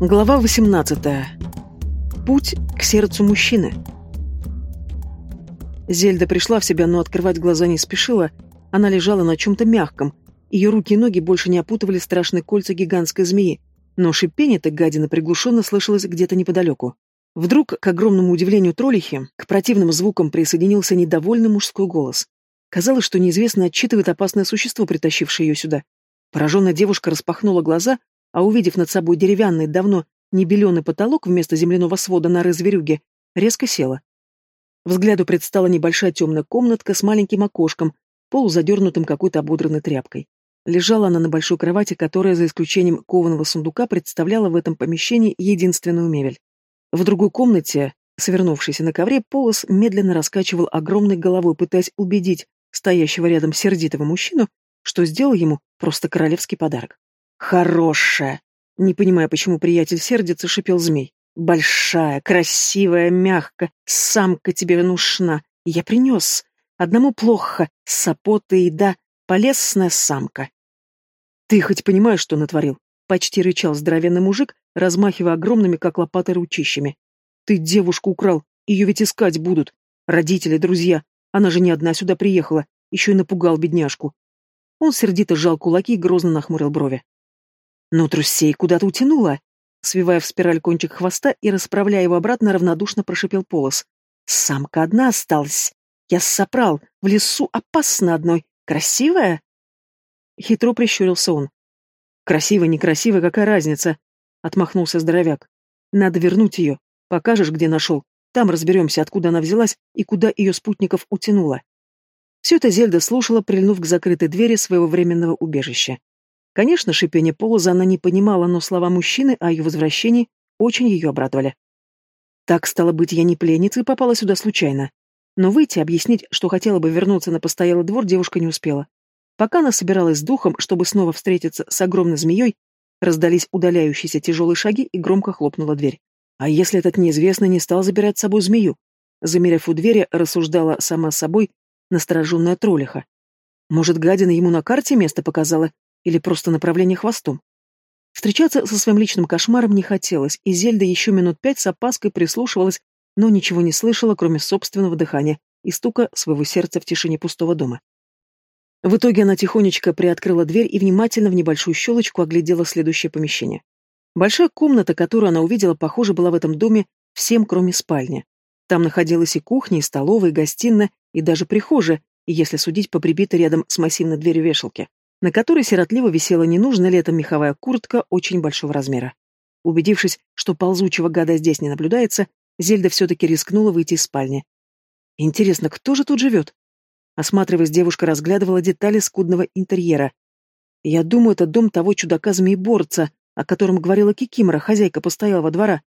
Глава 18. Путь к сердцу мужчины. Зельда пришла в себя, но открывать глаза не спешила. Она лежала на чем-то мягком. Ее руки и ноги больше не опутывали страшные кольца гигантской змеи, но шипение-то гадина приглушенно слышалось где-то неподалеку. Вдруг, к огромному удивлению троллихи, к противным звукам присоединился недовольный мужской голос. Казалось, что неизвестно отчитывает опасное существо, притащившее ее сюда. Пораженная девушка распахнула глаза, а увидев над собой деревянный, давно небеленый потолок вместо земляного свода норы зверюги, резко села. Взгляду предстала небольшая темная комнатка с маленьким окошком, полузадернутым какой-то ободранной тряпкой. Лежала она на большой кровати, которая, за исключением кованого сундука, представляла в этом помещении единственную мебель. В другой комнате, свернувшийся на ковре, Полос медленно раскачивал огромной головой, пытаясь убедить стоящего рядом сердитого мужчину, что сделал ему просто королевский подарок. «Хорошая!» Не понимая, почему приятель сердится, шипел змей. «Большая, красивая, мягкая, самка тебе нужна. Я принес. Одному плохо, сапота и да, полезная самка». «Ты хоть понимаешь, что натворил?» Почти рычал здоровенный мужик, размахивая огромными, как лопаты, ручищами. «Ты девушку украл, ее ведь искать будут. Родители, друзья. Она же не одна сюда приехала, еще и напугал бедняжку». Он сердито сжал кулаки и грозно нахмурил брови. Но трусей куда-то утянула. Свивая в спираль кончик хвоста и расправляя его обратно, равнодушно прошипел полос. Самка одна осталась. Я сопрал. В лесу опасно одной. Красивая? Хитро прищурился он. Красивая, некрасивая, какая разница? Отмахнулся здоровяк. Надо вернуть ее. Покажешь, где нашел. Там разберемся, откуда она взялась и куда ее спутников утянула. Все это Зельда слушала, прильнув к закрытой двери своего временного убежища. Конечно, шипение Полоза она не понимала, но слова мужчины о ее возвращении очень ее обрадовали. Так, стало быть, я не пленница и попала сюда случайно. Но выйти, объяснить, что хотела бы вернуться на постоялый двор, девушка не успела. Пока она собиралась с духом, чтобы снова встретиться с огромной змеей, раздались удаляющиеся тяжелые шаги и громко хлопнула дверь. А если этот неизвестный не стал забирать с собой змею? Замерев у двери, рассуждала сама собой настороженная троллиха. Может, гадина ему на карте место показала, или просто направление хвостом. Встречаться со своим личным кошмаром не хотелось, и Зельда еще минут пять с опаской прислушивалась, но ничего не слышала, кроме собственного дыхания и стука своего сердца в тишине пустого дома. В итоге она тихонечко приоткрыла дверь и внимательно в небольшую щелочку оглядела следующее помещение. Большая комната, которую она увидела, похоже, была в этом доме всем, кроме спальни. Там находилась и кухня, и столовая, и гостиная, и даже прихожая, если судить по прибитой рядом с массивной дверью вешалке на которой сиротливо висела ненужная летом меховая куртка очень большого размера. Убедившись, что ползучего гада здесь не наблюдается, Зельда все-таки рискнула выйти из спальни. Интересно, кто же тут живет? Осматриваясь, девушка разглядывала детали скудного интерьера. Я думаю, это дом того чудака-змееборца, о котором говорила Кикимора, хозяйка постоялого двора.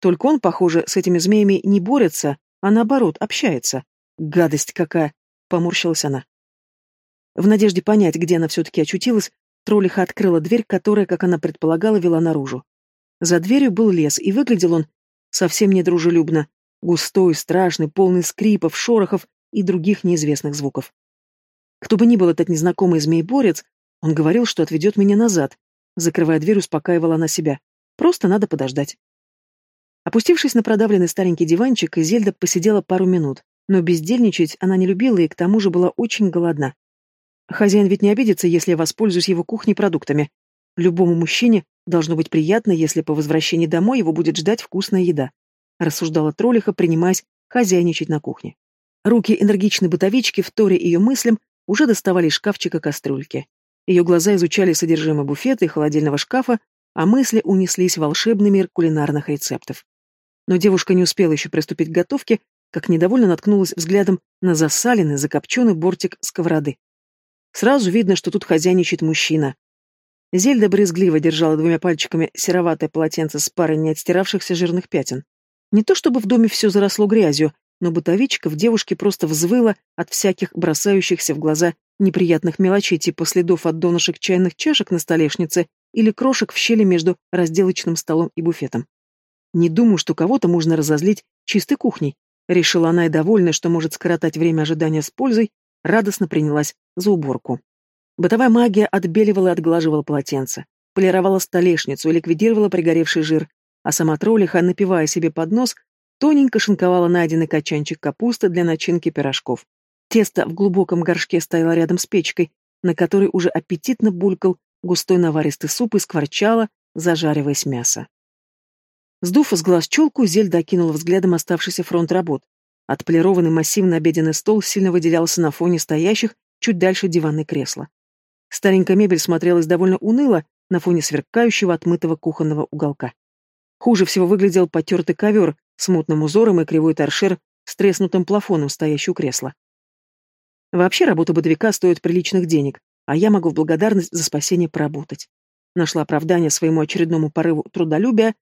Только он, похоже, с этими змеями не борется, а наоборот, общается. Гадость какая! Поморщилась она. В надежде понять, где она все-таки очутилась, троллиха открыла дверь, которая, как она предполагала, вела наружу. За дверью был лес, и выглядел он совсем недружелюбно, густой, страшный, полный скрипов, шорохов и других неизвестных звуков. Кто бы ни был этот незнакомый змееборец, он говорил, что отведет меня назад. Закрывая дверь, успокаивала она себя. Просто надо подождать. Опустившись на продавленный старенький диванчик, Зельда посидела пару минут, но бездельничать она не любила и к тому же была очень голодна. Хозяин ведь не обидится, если я воспользуюсь его кухней продуктами. Любому мужчине должно быть приятно, если по возвращении домой его будет ждать вкусная еда. Рассуждала троллиха, принимаясь хозяйничать на кухне. Руки энергичной бытовички, вторе ее мыслям, уже доставали из шкафчика кастрюльки. Ее глаза изучали содержимое буфета и холодильного шкафа, а мысли унеслись в волшебный мир кулинарных рецептов. Но девушка не успела еще приступить к готовке, как недовольно наткнулась взглядом на засаленный, закопченный бортик сковороды. Сразу видно, что тут хозяйничает мужчина. Зельда брезгливо держала двумя пальчиками сероватое полотенце с парой не отстиравшихся жирных пятен. Не то чтобы в доме все заросло грязью, но бытовичка в девушке просто взвыла от всяких бросающихся в глаза неприятных мелочей типа следов от донышек чайных чашек на столешнице или крошек в щели между разделочным столом и буфетом. Не думаю, что кого-то можно разозлить чистой кухней. Решила она и довольная, что может скоротать время ожидания с пользой, радостно принялась за уборку. Бытовая магия отбеливала и отглаживала полотенце, полировала столешницу и ликвидировала пригоревший жир, а сама троллиха, напивая себе под нос, тоненько шинковала найденный качанчик капусты для начинки пирожков. Тесто в глубоком горшке стояло рядом с печкой, на которой уже аппетитно булькал густой наваристый суп и скворчало, зажариваясь мясо. Сдув из глаз челку, Зельда окинула взглядом оставшийся фронт работ. Отполированный массивный обеденный стол сильно выделялся на фоне стоящих чуть дальше диванные кресла. Старенькая мебель смотрелась довольно уныло на фоне сверкающего отмытого кухонного уголка. Хуже всего выглядел потертый ковер с мутным узором и кривой торшер с треснутым плафоном, стоящий у кресла. Вообще работа бодовика стоит приличных денег, а я могу в благодарность за спасение поработать. Нашла оправдание своему очередному порыву трудолюбия.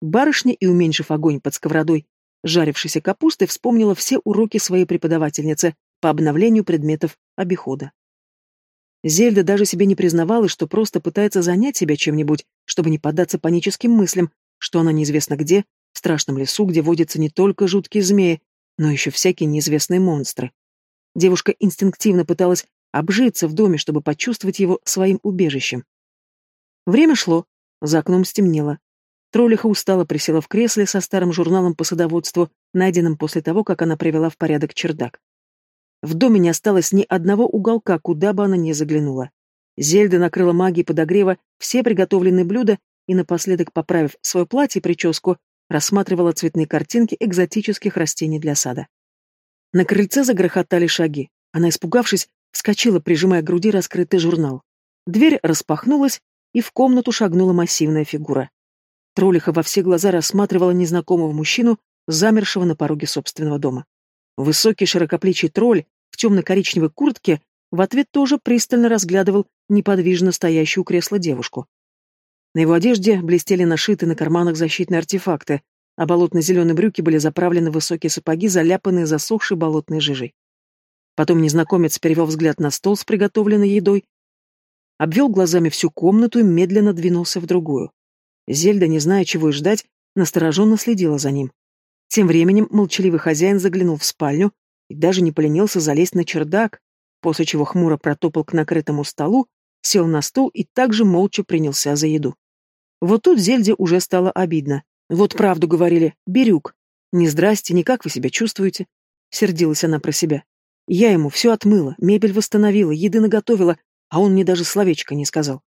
Барышня и, уменьшив огонь под сковородой, жарившейся капустой, вспомнила все уроки своей преподавательницы по обновлению предметов обихода. Зельда даже себе не признавалась, что просто пытается занять себя чем-нибудь, чтобы не поддаться паническим мыслям, что она неизвестно где, в страшном лесу, где водятся не только жуткие змеи, но еще всякие неизвестные монстры. Девушка инстинктивно пыталась обжиться в доме, чтобы почувствовать его своим убежищем. Время шло, за окном стемнело. Троллиха устало присела в кресле со старым журналом по садоводству, найденным после того, как она привела в порядок чердак. В доме не осталось ни одного уголка, куда бы она ни заглянула. Зельда накрыла магией подогрева все приготовленные блюда и, напоследок поправив свое платье и прическу, рассматривала цветные картинки экзотических растений для сада. На крыльце загрохотали шаги. Она, испугавшись, вскочила, прижимая к груди раскрытый журнал. Дверь распахнулась, и в комнату шагнула массивная фигура. Троллиха во все глаза рассматривала незнакомого мужчину, замершего на пороге собственного дома. Высокий широкоплечий тролль в темно-коричневой куртке в ответ тоже пристально разглядывал неподвижно стоящую у кресла девушку. На его одежде блестели нашиты на карманах защитные артефакты, а болотно-зеленые брюки были заправлены в высокие сапоги, заляпанные засохшей болотной жижей. Потом незнакомец перевел взгляд на стол с приготовленной едой, обвел глазами всю комнату и медленно двинулся в другую. Зельда, не зная, чего и ждать, настороженно следила за ним. Тем временем молчаливый хозяин заглянул в спальню и даже не поленился залезть на чердак, после чего хмуро протопал к накрытому столу, сел на стол и также молча принялся за еду. Вот тут Зельде уже стало обидно. Вот правду говорили, Бирюк. Не здрасте, не как вы себя чувствуете? Сердилась она про себя. Я ему все отмыла, мебель восстановила, еды наготовила, а он мне даже словечко не сказал.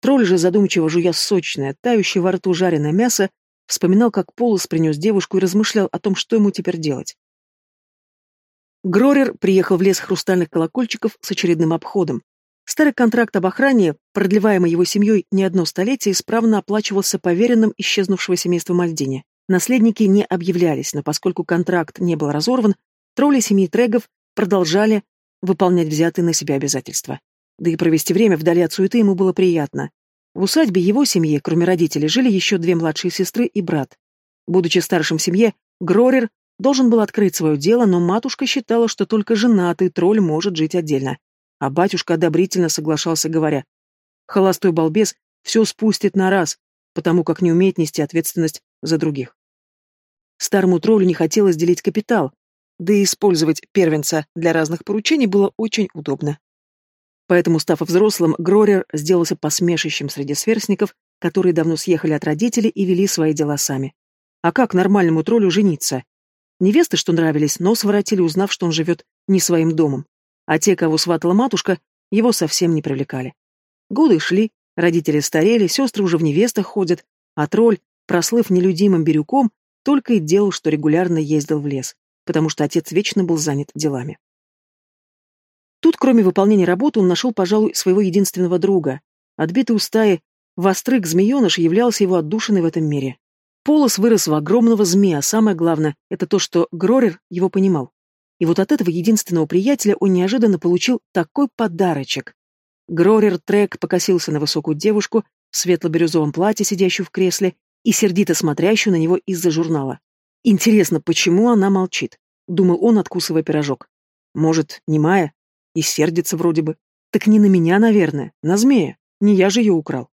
Тролль же, задумчиво жуя сочное, тающее во рту жареное мясо, вспоминал, как Полос принес девушку и размышлял о том, что ему теперь делать. Грорер приехал в лес хрустальных колокольчиков с очередным обходом. Старый контракт об охране, продлеваемый его семьей не одно столетие, исправно оплачивался поверенным исчезнувшего семейства Мальдини. Наследники не объявлялись, но поскольку контракт не был разорван, тролли семьи Трегов продолжали выполнять взятые на себя обязательства. Да и провести время вдали от суеты ему было приятно. В усадьбе его семьи, кроме родителей, жили еще две младшие сестры и брат. Будучи старшим в семье, Грорер должен был открыть свое дело, но матушка считала, что только женатый тролль может жить отдельно. А батюшка одобрительно соглашался, говоря, «Холостой балбес все спустит на раз, потому как не умеет нести ответственность за других». Старому троллю не хотелось делить капитал, да и использовать первенца для разных поручений было очень удобно. Поэтому, став взрослым, Грорер сделался посмешищем среди сверстников, которые давно съехали от родителей и вели свои дела сами. А как нормальному троллю жениться? Невесты, что нравились, но своротили, узнав, что он живет не своим домом а те, кого сватала матушка, его совсем не привлекали. Годы шли, родители старели, сестры уже в невестах ходят, а тролль, прослыв нелюдимым бирюком, только и делал, что регулярно ездил в лес, потому что отец вечно был занят делами. Тут, кроме выполнения работы, он нашел, пожалуй, своего единственного друга. Отбитый у стаи, вострык змееныш являлся его отдушиной в этом мире. Полос вырос в огромного змея, а самое главное, это то, что Грорер его понимал. И вот от этого единственного приятеля он неожиданно получил такой подарочек. Грорер Трек покосился на высокую девушку в светло-бирюзовом платье, сидящую в кресле, и сердито смотрящую на него из-за журнала. Интересно, почему она молчит? Думал он, откусывая пирожок. Может, не Майя? И сердится вроде бы. Так не на меня, наверное, на змея. Не я же ее украл.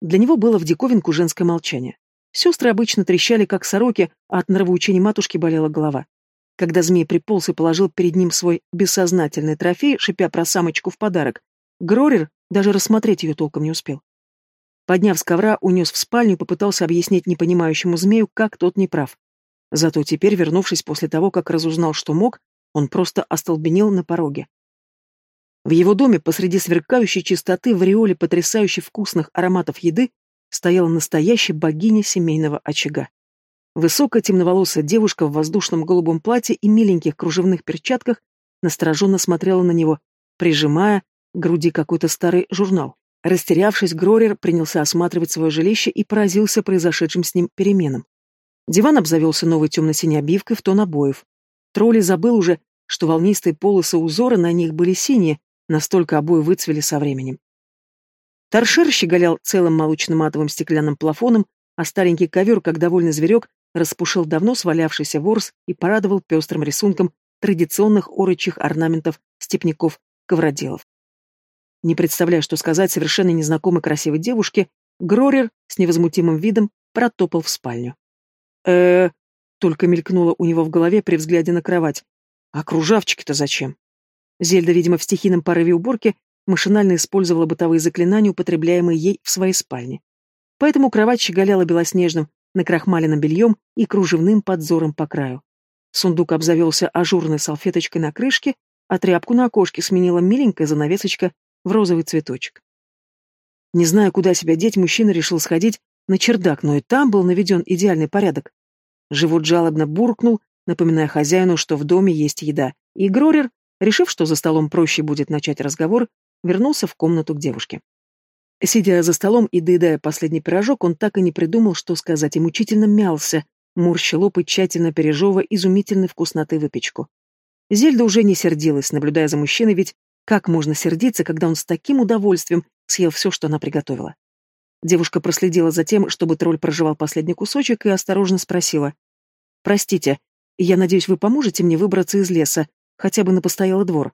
Для него было в диковинку женское молчание. Сестры обычно трещали, как сороки, а от нравоучений матушки болела голова. Когда змей приполз и положил перед ним свой бессознательный трофей, шипя про самочку в подарок, Грорер даже рассмотреть ее толком не успел. Подняв с ковра, унес в спальню и попытался объяснить непонимающему змею, как тот не прав. Зато теперь, вернувшись после того, как разузнал, что мог, он просто остолбенел на пороге. В его доме посреди сверкающей чистоты в ореоле потрясающе вкусных ароматов еды стояла настоящая богиня семейного очага. Высокая темноволосая девушка в воздушном голубом платье и миленьких кружевных перчатках настороженно смотрела на него, прижимая к груди какой-то старый журнал. Растерявшись, Грорер принялся осматривать свое жилище и поразился произошедшим с ним переменам. Диван обзавелся новой темно-синей обивкой в тон обоев. Тролли забыл уже, что волнистые полосы узора на них были синие, настолько обои выцвели со временем. Торшер щеголял целым молочным матовым стеклянным плафоном, а старенький ковер, как довольный зверек, распушил давно свалявшийся ворс и порадовал пестрым рисунком традиционных орочих орнаментов степняков-ковроделов. Не представляя, что сказать совершенно незнакомой красивой девушке, Грорер с невозмутимым видом протопал в спальню. э только мелькнуло у него в голове при взгляде на кровать. «А кружавчики-то зачем?» Зельда, видимо, в стихийном порыве уборки машинально использовала бытовые заклинания, употребляемые ей в своей спальне. Поэтому кровать щеголяла белоснежным, накрахмаленным бельем и кружевным подзором по краю. Сундук обзавелся ажурной салфеточкой на крышке, а тряпку на окошке сменила миленькая занавесочка в розовый цветочек. Не зная, куда себя деть, мужчина решил сходить на чердак, но и там был наведен идеальный порядок. Живот жалобно буркнул, напоминая хозяину, что в доме есть еда, и Грорер, решив, что за столом проще будет начать разговор, вернулся в комнату к девушке. Сидя за столом и доедая последний пирожок, он так и не придумал, что сказать, и мучительно мялся, морща лоб и тщательно пережевывая изумительной вкусноты выпечку. Зельда уже не сердилась, наблюдая за мужчиной, ведь как можно сердиться, когда он с таким удовольствием съел все, что она приготовила? Девушка проследила за тем, чтобы тролль проживал последний кусочек, и осторожно спросила. «Простите, я надеюсь, вы поможете мне выбраться из леса, хотя бы на постоялый двор?»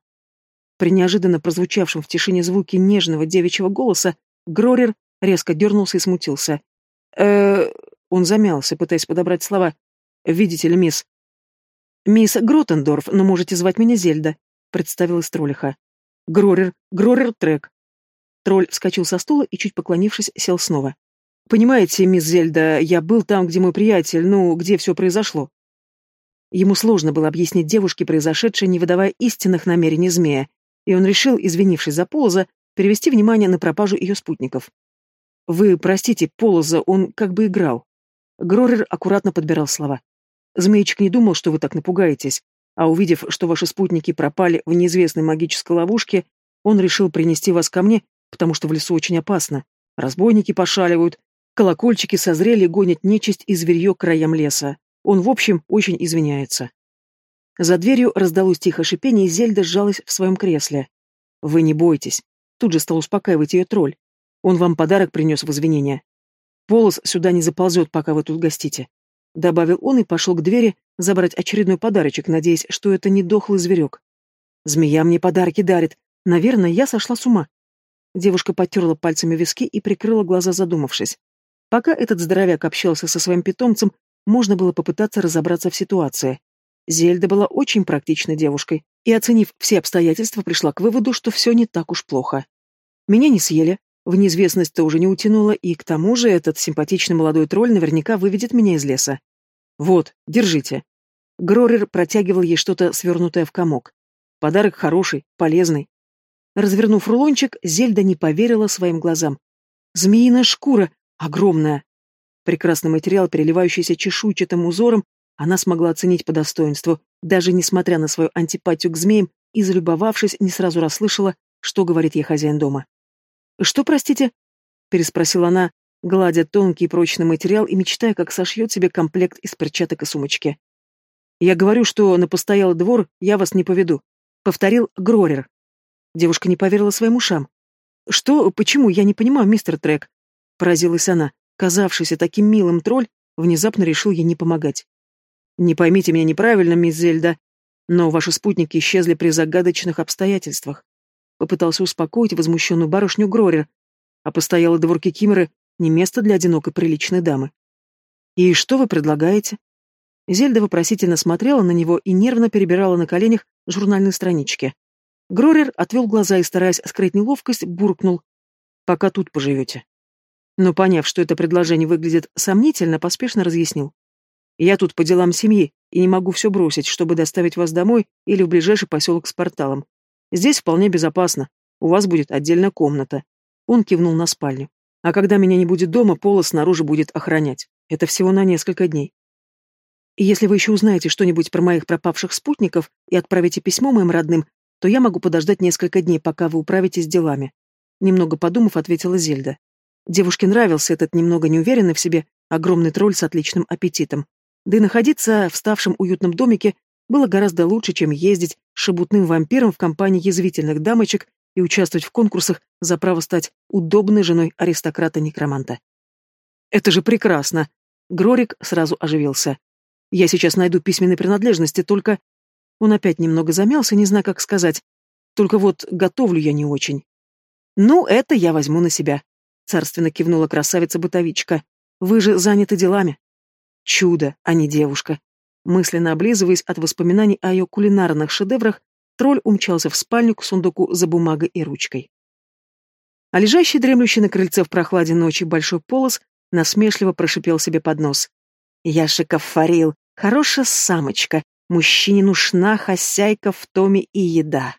При неожиданно прозвучавшем в тишине звуке нежного девичьего голоса Грорер резко дернулся и смутился. э Он замялся, пытаясь подобрать слова. «Видите ли, мисс...» «Мисс Гротендорф, но можете звать меня Зельда», — представилась троллиха. «Грорер, Грорер Трек». Тролль вскочил со стула и, чуть поклонившись, сел снова. «Понимаете, мисс Зельда, я был там, где мой приятель, ну, где все произошло». Ему сложно было объяснить девушке произошедшее, не выдавая истинных намерений змея, и он решил, извинившись за Полоза, перевести внимание на пропажу ее спутников. «Вы простите, Полоза, он как бы играл». Грорер аккуратно подбирал слова. «Змеечек не думал, что вы так напугаетесь, а увидев, что ваши спутники пропали в неизвестной магической ловушке, он решил принести вас ко мне, потому что в лесу очень опасно. Разбойники пошаливают, колокольчики созрели и гонят нечисть и зверье к краям леса. Он, в общем, очень извиняется». За дверью раздалось тихое шипение, и Зельда сжалась в своем кресле. «Вы не бойтесь. Тут же стал успокаивать ее тролль. Он вам подарок принес в извинения. Полос сюда не заползет, пока вы тут гостите. Добавил он и пошел к двери забрать очередной подарочек, надеясь, что это не дохлый зверек. Змея мне подарки дарит. Наверное, я сошла с ума. Девушка потерла пальцами виски и прикрыла глаза, задумавшись. Пока этот здоровяк общался со своим питомцем, можно было попытаться разобраться в ситуации. Зельда была очень практичной девушкой и, оценив все обстоятельства, пришла к выводу, что все не так уж плохо. Меня не съели, в неизвестность тоже не утянуло, и к тому же этот симпатичный молодой тролль наверняка выведет меня из леса. Вот, держите. Грорер протягивал ей что-то свернутое в комок. Подарок хороший, полезный. Развернув рулончик, Зельда не поверила своим глазам. Змеиная шкура, огромная. Прекрасный материал, переливающийся чешуйчатым узором, она смогла оценить по достоинству, даже несмотря на свою антипатию к змеям и, залюбовавшись, не сразу расслышала, что говорит ей хозяин дома. «Что, простите?» — переспросила она, гладя тонкий и прочный материал и мечтая, как сошьет себе комплект из перчаток и сумочки. «Я говорю, что на постоялый двор я вас не поведу», — повторил Грорер. Девушка не поверила своим ушам. «Что? Почему? Я не понимаю, мистер Трек», — поразилась она. Казавшийся таким милым тролль внезапно решил ей не помогать. Не поймите меня неправильно, мисс Зельда, но ваши спутники исчезли при загадочных обстоятельствах. Попытался успокоить возмущенную барышню Грорер, а постоялый двор Кикимеры не место для одинокой приличной дамы. «И что вы предлагаете?» Зельда вопросительно смотрела на него и нервно перебирала на коленях журнальные странички. Грорер отвел глаза и, стараясь скрыть неловкость, буркнул. «Пока тут поживете». Но, поняв, что это предложение выглядит сомнительно, поспешно разъяснил. «Я тут по делам семьи и не могу все бросить, чтобы доставить вас домой или в ближайший поселок с порталом. Здесь вполне безопасно. У вас будет отдельная комната». Он кивнул на спальню. «А когда меня не будет дома, Пола снаружи будет охранять. Это всего на несколько дней. И если вы еще узнаете что-нибудь про моих пропавших спутников и отправите письмо моим родным, то я могу подождать несколько дней, пока вы управитесь делами. Немного подумав, ответила Зельда. Девушке нравился этот немного неуверенный в себе огромный тролль с отличным аппетитом. Да и находиться в ставшем уютном домике было гораздо лучше, чем ездить шебутным вампиром в компании язвительных дамочек и участвовать в конкурсах за право стать удобной женой аристократа-некроманта. «Это же прекрасно!» Грорик сразу оживился. «Я сейчас найду письменные принадлежности, только...» Он опять немного замялся, не зная, как сказать. «Только вот готовлю я не очень». «Ну, это я возьму на себя», — царственно кивнула красавица-бытовичка. «Вы же заняты делами». Чудо, а не девушка. Мысленно облизываясь от воспоминаний о ее кулинарных шедеврах, тролль умчался в спальню к сундуку за бумагой и ручкой. А лежащий дремлющий на крыльце в прохладе ночи большой полос насмешливо прошипел себе под нос. «Яшиков фарил, хорошая самочка, мужчине нужна хозяйка в томе и еда».